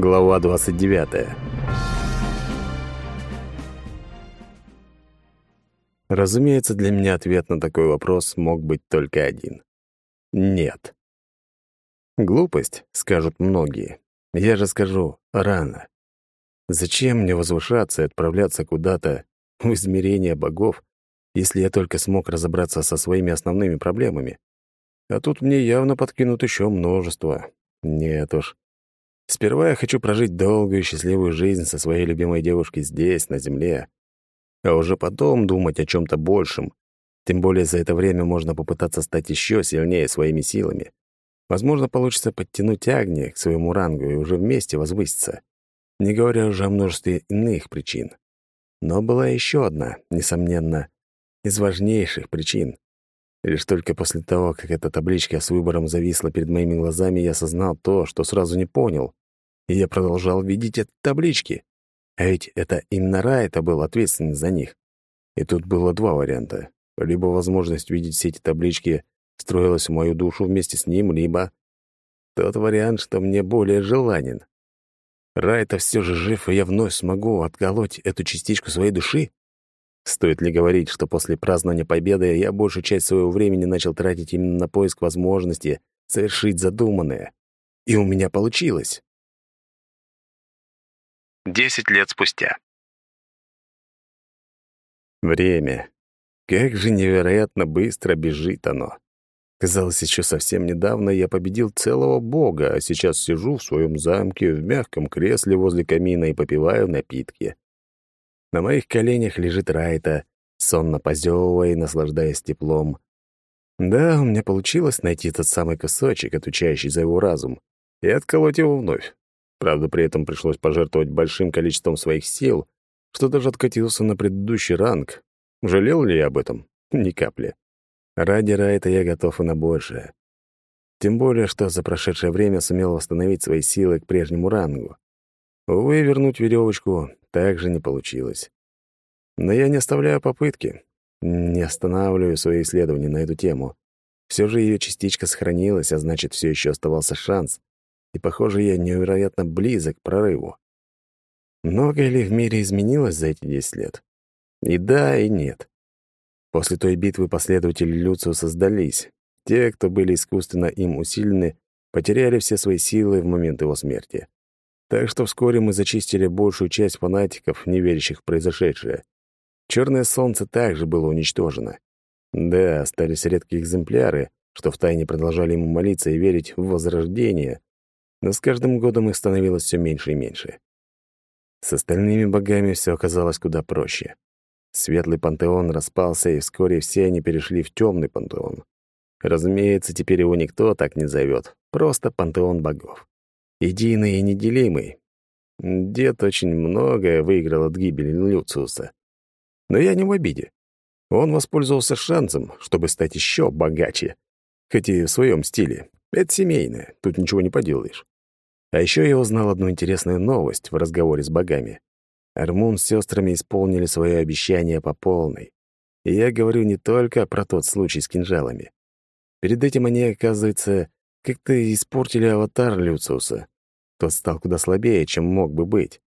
Глава 29. Разумеется, для меня ответ на такой вопрос мог быть только один. Нет. Глупость, скажут многие. Я же скажу, рано. Зачем мне возвышаться и отправляться куда-то в измерение богов, если я только смог разобраться со своими основными проблемами? А тут мне явно подкинут еще множество. Нет уж. Сперва я хочу прожить долгую и счастливую жизнь со своей любимой девушкой здесь, на земле, а уже потом думать о чем то большем. Тем более за это время можно попытаться стать еще сильнее своими силами. Возможно, получится подтянуть Агни к своему рангу и уже вместе возвыситься. Не говоря уже о множестве иных причин. Но была еще одна, несомненно, из важнейших причин. Лишь только после того, как эта табличка с выбором зависла перед моими глазами, я осознал то, что сразу не понял и я продолжал видеть эти таблички. А ведь это именно Райта был ответственен за них. И тут было два варианта. Либо возможность видеть все эти таблички строилась в мою душу вместе с ним, либо тот вариант, что мне более желанен. Райта все же жив, и я вновь смогу отколоть эту частичку своей души? Стоит ли говорить, что после празднования победы я большую часть своего времени начал тратить именно на поиск возможности совершить задуманное? И у меня получилось. Десять лет спустя. Время. Как же невероятно быстро бежит оно. Казалось, еще совсем недавно я победил целого бога, а сейчас сижу в своем замке в мягком кресле возле камина и попиваю напитки. На моих коленях лежит Райта, сонно позевывая и наслаждаясь теплом. Да, у меня получилось найти тот самый кусочек, отвечающий за его разум, и отколоть его вновь. Правда, при этом пришлось пожертвовать большим количеством своих сил, что даже откатился на предыдущий ранг. Жалел ли я об этом? Ни капли. Ради Райта я готов и на большее. Тем более, что за прошедшее время сумел восстановить свои силы к прежнему рангу. Увы, вернуть веревочку также не получилось. Но я не оставляю попытки, не останавливаю свои исследования на эту тему. Все же ее частичка сохранилась, а значит, все еще оставался шанс и, похоже, я невероятно близок к прорыву. Многое ли в мире изменилось за эти десять лет? И да, и нет. После той битвы последователи Люциуса сдались. Те, кто были искусственно им усилены, потеряли все свои силы в момент его смерти. Так что вскоре мы зачистили большую часть фанатиков, не верящих в произошедшее. Черное солнце также было уничтожено. Да, остались редкие экземпляры, что втайне продолжали ему молиться и верить в возрождение, но с каждым годом их становилось все меньше и меньше. С остальными богами все оказалось куда проще. Светлый пантеон распался, и вскоре все они перешли в темный пантеон. Разумеется, теперь его никто так не зовет, просто пантеон богов. Единый и неделимый. Дед очень многое выиграл от гибели Люциуса. Но я не в обиде. Он воспользовался шансом, чтобы стать еще богаче, хоть и в своем стиле. Это семейное, тут ничего не поделаешь. А еще я узнал одну интересную новость в разговоре с богами. Армун с сестрами исполнили свое обещание по полной. И я говорю не только про тот случай с кинжалами. Перед этим они, оказывается, как-то испортили аватар Люциуса. Тот стал куда слабее, чем мог бы быть.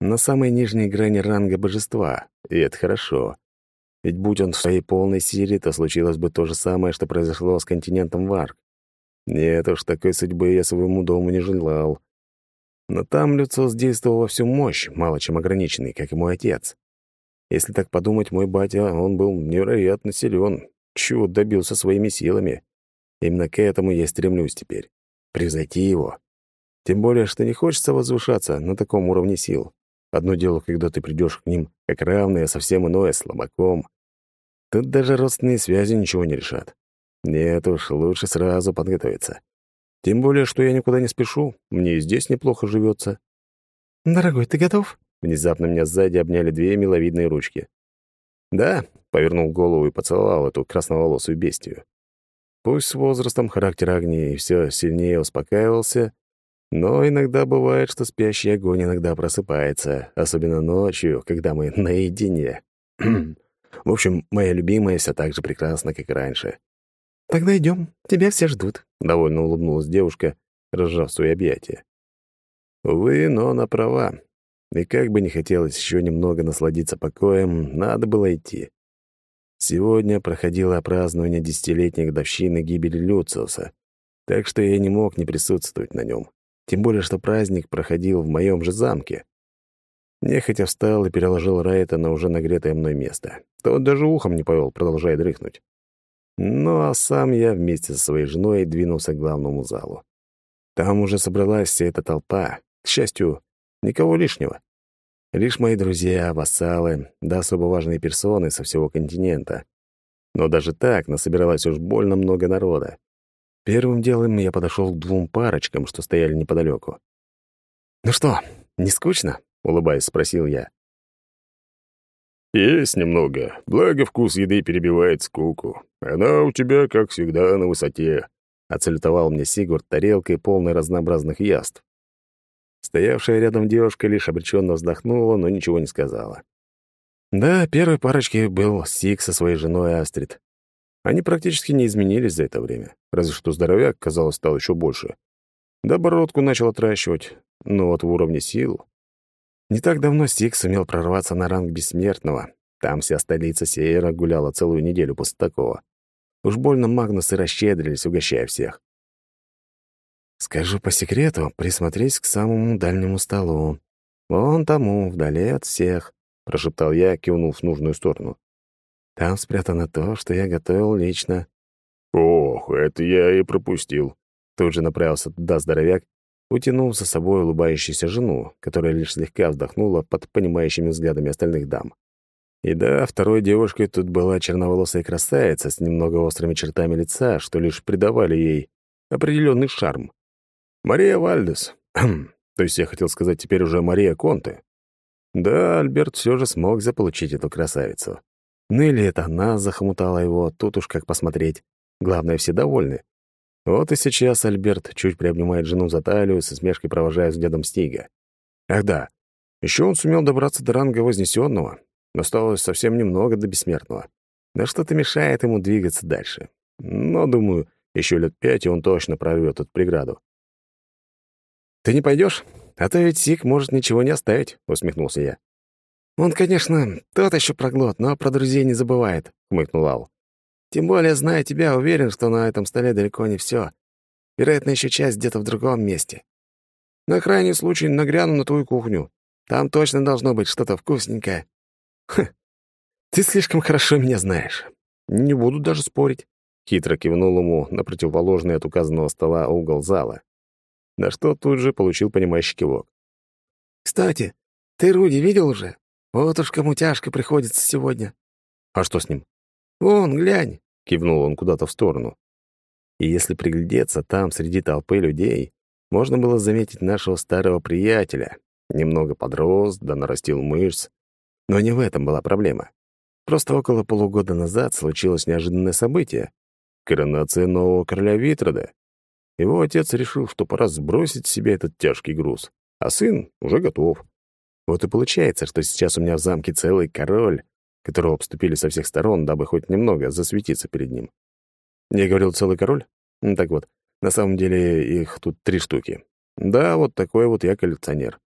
На самой нижней грани ранга божества, и это хорошо. Ведь будь он в своей полной силе, то случилось бы то же самое, что произошло с континентом Варк. Нет уж, такой судьбы я своему дому не желал. Но там Люциус действовал во всю мощь, мало чем ограниченный, как и мой отец. Если так подумать, мой батя, он был невероятно силен, чего добился своими силами. Именно к этому я стремлюсь теперь. Превзойти его. Тем более, что не хочется возвышаться на таком уровне сил. Одно дело, когда ты придешь к ним как равный, а совсем иное — слабаком. Тут даже родственные связи ничего не решат. Нет уж, лучше сразу подготовиться. Тем более, что я никуда не спешу, мне и здесь неплохо живется. «Дорогой, ты готов?» Внезапно меня сзади обняли две миловидные ручки. «Да», — повернул голову и поцеловал эту красноволосую бестию. Пусть с возрастом характер огней все сильнее успокаивался, но иногда бывает, что спящий огонь иногда просыпается, особенно ночью, когда мы наедине. В общем, моя любимая все так же прекрасна, как и раньше. «Тогда идем, тебя все ждут», — довольно улыбнулась девушка, разжав свои объятия. Увы, но она права. И как бы не хотелось еще немного насладиться покоем, надо было идти. Сегодня проходило празднование десятилетней годовщины гибели Люциуса, так что я не мог не присутствовать на нем. Тем более, что праздник проходил в моем же замке. Нехотя встал и переложил Райта на уже нагретое мной место. Тот даже ухом не повел, продолжая дрыхнуть. Ну а сам я вместе со своей женой двинулся к главному залу. Там уже собралась вся эта толпа. К счастью, никого лишнего. Лишь мои друзья, вассалы, да особо важные персоны со всего континента. Но даже так насобиралось уж больно много народа. Первым делом я подошел к двум парочкам, что стояли неподалеку. «Ну что, не скучно?» — улыбаясь, спросил я. «Есть немного. Благо, вкус еды перебивает скуку. Она у тебя, как всегда, на высоте», — оцелютовал мне Сигурд тарелкой, полной разнообразных яств. Стоявшая рядом девушка лишь обреченно вздохнула, но ничего не сказала. Да, первой парочкой был Сик со своей женой Астрид. Они практически не изменились за это время, разве что здоровяк, казалось, стал еще больше. Да бородку начал отращивать, но вот в уровне сил... Не так давно Сик сумел прорваться на ранг бессмертного. Там вся столица Сеера гуляла целую неделю после такого. Уж больно Магнусы расщедрились, угощая всех. Скажу по секрету, присмотреть к самому дальнему столу. Вон тому, вдали от всех, — прошептал я, кивнув в нужную сторону. Там спрятано то, что я готовил лично. Ох, это я и пропустил. Тут же направился туда здоровяк, утянул за собой улыбающуюся жену, которая лишь слегка вздохнула под понимающими взглядами остальных дам. И да, второй девушкой тут была черноволосая красавица с немного острыми чертами лица, что лишь придавали ей определенный шарм. Мария Вальдес. То есть я хотел сказать теперь уже Мария Конте. Да, Альберт все же смог заполучить эту красавицу. Ну или это она захомутала его, тут уж как посмотреть. Главное, все довольны. Вот и сейчас Альберт чуть приобнимает жену за талию, со смешкой провожая взглядом Стига. Ах да, еще он сумел добраться до ранга Вознесенного. Осталось совсем немного до Бессмертного. Но что-то мешает ему двигаться дальше. Но, думаю, еще лет пять, и он точно прорвет эту преграду. «Ты не пойдешь? А то ведь Сик может ничего не оставить», — усмехнулся я. «Он, конечно, тот еще проглот, но про друзей не забывает», — хмыкнул Ал. «Тем более, зная тебя, уверен, что на этом столе далеко не все. Вероятно, еще часть где-то в другом месте. На крайний случай нагряну на твою кухню. Там точно должно быть что-то вкусненькое». «Хм, ты слишком хорошо меня знаешь. Не буду даже спорить», — хитро кивнул ему на противоположный от указанного стола угол зала на что тут же получил понимающий кивок. «Кстати, ты Руди видел уже? Вот уж кому тяжко приходится сегодня». «А что с ним?» «Вон, глянь», — кивнул он куда-то в сторону. И если приглядеться, там, среди толпы людей, можно было заметить нашего старого приятеля. Немного подрос, да нарастил мышц. Но не в этом была проблема. Просто около полугода назад случилось неожиданное событие — коронация нового короля Витрода. Его отец решил, что пора сбросить с себя этот тяжкий груз, а сын уже готов. Вот и получается, что сейчас у меня в замке целый король, которого обступили со всех сторон, дабы хоть немного засветиться перед ним. Я говорил целый король? Так вот, на самом деле их тут три штуки. Да, вот такой вот я коллекционер.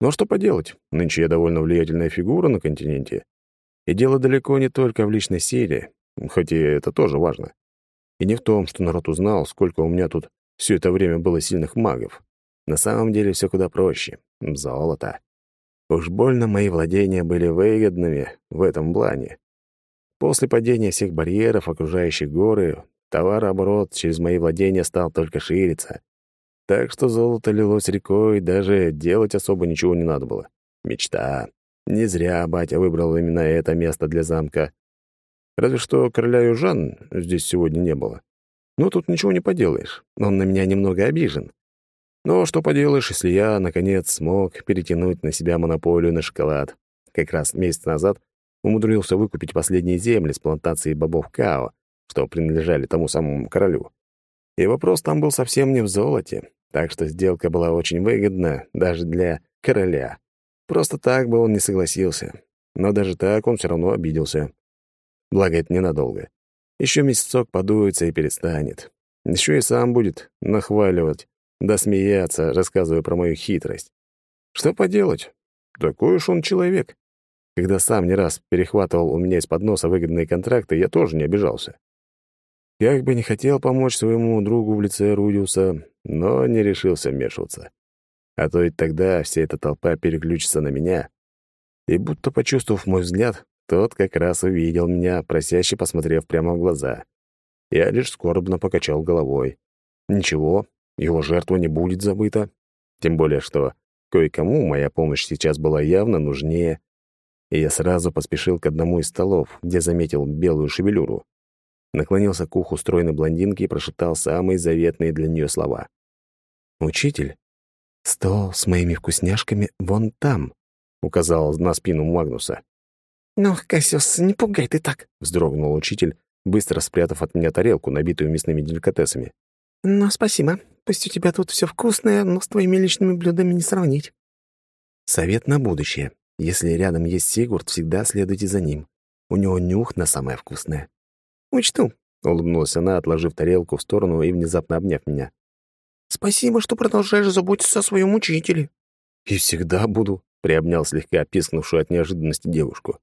Но что поделать, нынче я довольно влиятельная фигура на континенте. И дело далеко не только в личной силе, хоть и это тоже важно. И не в том, что народ узнал, сколько у меня тут все это время было сильных магов. На самом деле все куда проще. Золото. Уж больно мои владения были выгодными в этом плане. После падения всех барьеров, окружающих горы, товарооборот через мои владения стал только шириться. Так что золото лилось рекой, даже делать особо ничего не надо было. Мечта. Не зря батя выбрал именно это место для замка. Разве что короля Южан здесь сегодня не было. Но тут ничего не поделаешь. Он на меня немного обижен. Но что поделаешь, если я, наконец, смог перетянуть на себя монополию на шоколад. Как раз месяц назад умудрился выкупить последние земли с плантацией бобов Као, что принадлежали тому самому королю. И вопрос там был совсем не в золоте, так что сделка была очень выгодна даже для короля. Просто так бы он не согласился. Но даже так он все равно обиделся. Благо, это ненадолго. Еще месяцок подуется и перестанет. Еще и сам будет нахваливать, да смеяться, рассказывая про мою хитрость. Что поделать? Такой уж он человек. Когда сам не раз перехватывал у меня из-под носа выгодные контракты, я тоже не обижался. Как бы не хотел помочь своему другу в лице Рудиуса, но не решился вмешиваться. А то ведь тогда вся эта толпа переключится на меня. И будто почувствовав мой взгляд, тот как раз увидел меня, просяще посмотрев прямо в глаза. Я лишь скорбно покачал головой. Ничего, его жертва не будет забыта. Тем более, что кое-кому моя помощь сейчас была явно нужнее. И я сразу поспешил к одному из столов, где заметил белую шевелюру. Наклонился к уху стройной блондинки и прошептал самые заветные для нее слова. «Учитель, стол с моими вкусняшками вон там», — указал на спину Магнуса. «Ну, Кассиус, не пугай ты так», — вздрогнул учитель, быстро спрятав от меня тарелку, набитую мясными деликатесами. «Ну, спасибо. Пусть у тебя тут все вкусное, но с твоими личными блюдами не сравнить». Совет на будущее. Если рядом есть Сигурд, всегда следуйте за ним. У него нюх на самое вкусное. «Учту», — улыбнулась она, отложив тарелку в сторону и внезапно обняв меня. «Спасибо, что продолжаешь заботиться о своем учителе». «И всегда буду», — приобнял слегка пискнувшую от неожиданности девушку.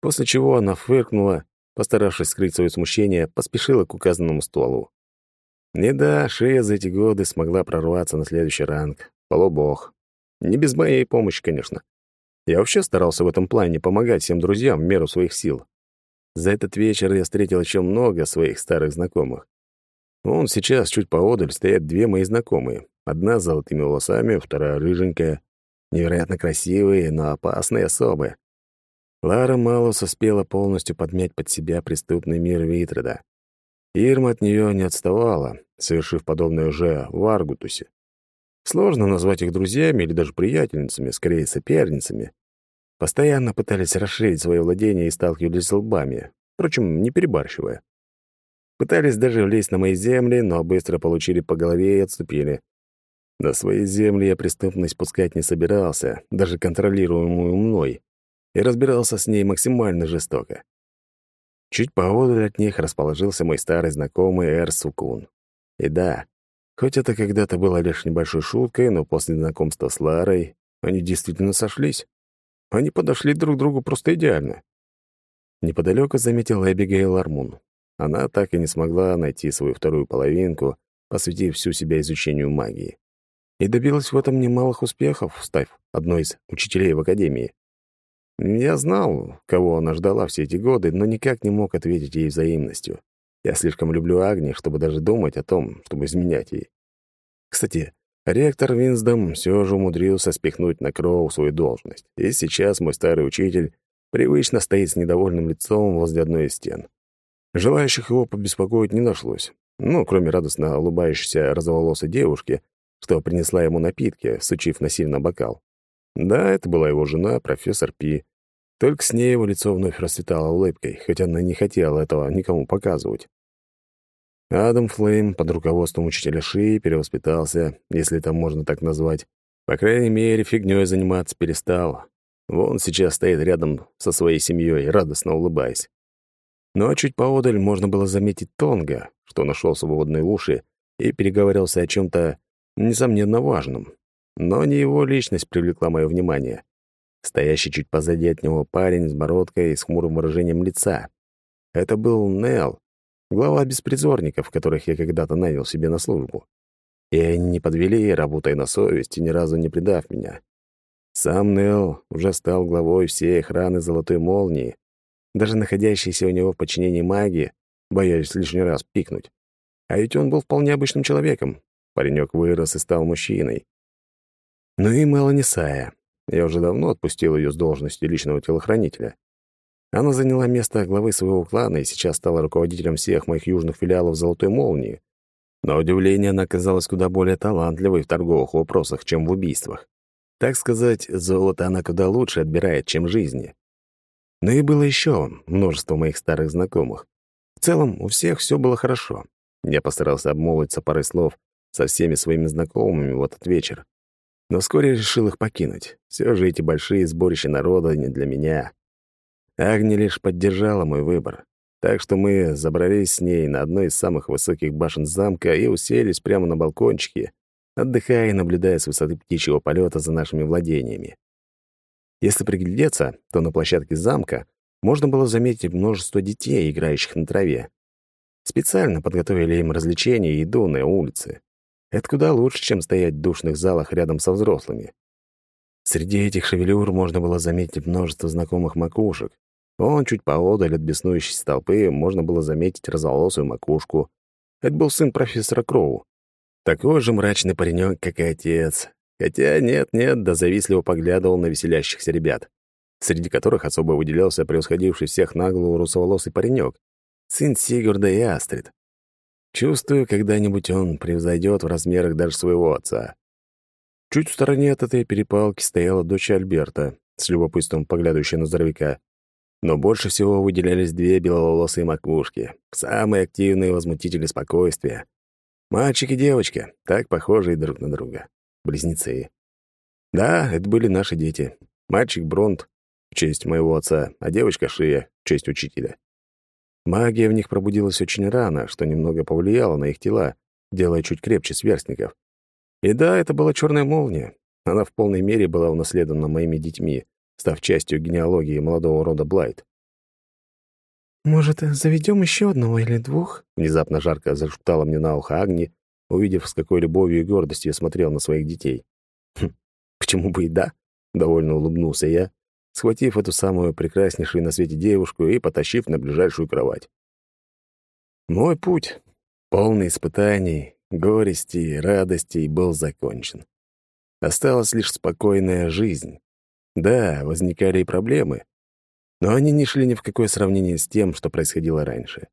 После чего она фыркнула, постаравшись скрыть свое смущение, поспешила к указанному стволу. Не да, шея за эти годы смогла прорваться на следующий ранг. Полубог. Не без моей помощи, конечно. Я вообще старался в этом плане помогать всем друзьям в меру своих сил. За этот вечер я встретил еще много своих старых знакомых. Вон сейчас, чуть поодаль, стоят две мои знакомые. Одна с золотыми волосами, вторая рыженькая. Невероятно красивые, но опасные особы. Лара Малус успела полностью подмять под себя преступный мир Витреда. Ирма от нее не отставала, совершив подобное уже в Аргутусе. Сложно назвать их друзьями или даже приятельницами, скорее соперницами. Постоянно пытались расширить свое владение и сталкивались лбами, впрочем, не перебарщивая. Пытались даже влезть на мои земли, но быстро получили по голове и отступили. На свои земли я преступность пускать не собирался, даже контролируемую мной, и разбирался с ней максимально жестоко. Чуть поодаль от них расположился мой старый знакомый Эр Сукун. И да, хоть это когда-то было лишь небольшой шуткой, но после знакомства с Ларой они действительно сошлись. Они подошли друг к другу просто идеально. Неподалеку заметил Эбигейл Армун. Она так и не смогла найти свою вторую половинку, посвятив всю себя изучению магии. И добилась в этом немалых успехов, став одной из учителей в Академии. Я знал, кого она ждала все эти годы, но никак не мог ответить ей взаимностью. Я слишком люблю Агни, чтобы даже думать о том, чтобы изменять ей. Кстати, Ректор Винсдом все же умудрился спихнуть на Кроу свою должность, и сейчас мой старый учитель привычно стоит с недовольным лицом возле одной из стен. Желающих его побеспокоить не нашлось, ну, кроме радостно улыбающейся розоволосой девушки, что принесла ему напитки, сучив насильно бокал. Да, это была его жена, профессор Пи. Только с ней его лицо вновь расцветало улыбкой, хотя она не хотела этого никому показывать. Адам Флейм под руководством учителя Ши перевоспитался, если это можно так назвать. По крайней мере, фигнёй заниматься перестал. Вон сейчас стоит рядом со своей семьей, радостно улыбаясь. А чуть поодаль можно было заметить Тонга, что нашел свободные уши и переговаривался о чем то несомненно важном. Но не его личность привлекла мое внимание. Стоящий чуть позади от него парень с бородкой и с хмурым выражением лица. Это был Нел, глава беспризорников, которых я когда-то нанял себе на службу. И они не подвели, работая на совесть и ни разу не предав меня. Сам Нел уже стал главой всей охраны Золотой Молнии, даже находящийся у него в подчинении магии, боясь лишний раз пикнуть. А ведь он был вполне обычным человеком. Паренек вырос и стал мужчиной. Ну и Мелани Сая. Я уже давно отпустил ее с должности личного телохранителя. Она заняла место главы своего клана и сейчас стала руководителем всех моих южных филиалов «Золотой молнии». На удивление, она оказалась куда более талантливой в торговых вопросах, чем в убийствах. Так сказать, золото она куда лучше отбирает, чем жизни. Но и было еще множество моих старых знакомых. В целом, у всех все было хорошо. Я постарался обмолвиться парой слов со всеми своими знакомыми в этот вечер. Но вскоре решил их покинуть. Все же эти большие сборища народа не для меня. Агни лишь поддержала мой выбор. Так что мы забрались с ней на одной из самых высоких башен замка и уселись прямо на балкончике, отдыхая и наблюдая с высоты птичьего полета за нашими владениями. Если приглядеться, то на площадке замка можно было заметить множество детей, играющих на траве. Специально подготовили им развлечения и еду на улице. Это куда лучше, чем стоять в душных залах рядом со взрослыми. Среди этих шевелюр можно было заметить множество знакомых макушек. Он чуть поодаль от беснующейся толпы можно было заметить розоволосую макушку. Это был сын профессора Кроу. Такой же мрачный паренек, как и отец. Хотя нет-нет, да завистливо поглядывал на веселящихся ребят, среди которых особо выделялся превосходивший всех наглого русоволосый паренек, сын Сигурда и Астрид. Чувствую, когда-нибудь он превзойдет в размерах даже своего отца. Чуть в стороне от этой перепалки стояла дочь Альберта, с любопытством поглядывающая на здоровяка. Но больше всего выделялись две беловолосые макушки, самые активные возмутители спокойствия. Мальчик и девочка, так похожие друг на друга. Близнецы. Да, это были наши дети. Мальчик Бронт, в честь моего отца, а девочка Шия, в честь учителя. Магия в них пробудилась очень рано, что немного повлияло на их тела, делая чуть крепче сверстников. И да, это была черная молния. Она в полной мере была унаследована моими детьми, став частью генеалогии молодого рода Блайт. «Может, заведем еще одного или двух?» Внезапно жарко зашептала мне на ухо Агни, увидев, с какой любовью и гордостью я смотрел на своих детей. «Хм, почему бы и да?» — довольно улыбнулся я, схватив эту самую прекраснейшую на свете девушку и потащив на ближайшую кровать. Мой путь, полный испытаний, горестей, радостей, был закончен. Осталась лишь спокойная жизнь. Да, возникали и проблемы, но они не шли ни в какое сравнение с тем, что происходило раньше.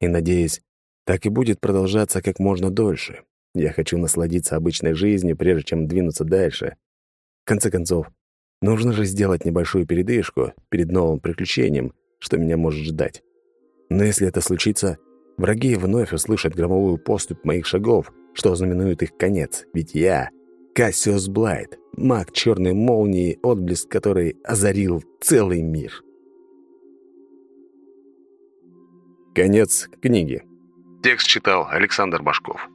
И, надеюсь, так и будет продолжаться как можно дольше. Я хочу насладиться обычной жизнью, прежде чем двинуться дальше. В конце концов, нужно же сделать небольшую передышку перед новым приключением, что меня может ждать. Но если это случится, враги вновь услышат громовую поступь моих шагов, что знаменует их конец, ведь я — Кассиус Блайт, маг черной молнии, отблеск которой озарил целый мир. Конец книги. Текст читал Александр Башков.